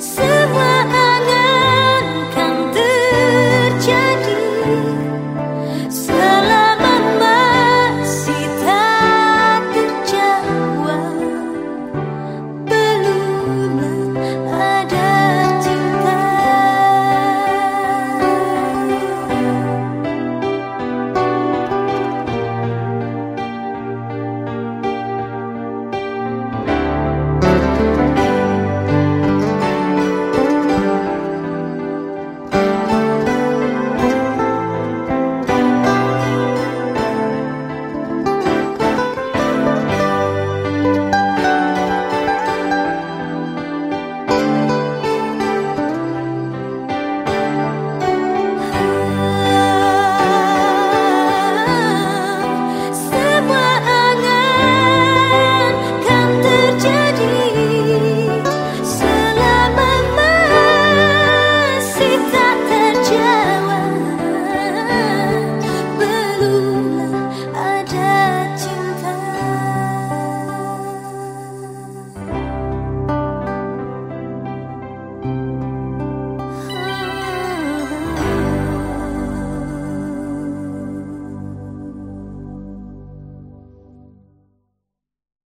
So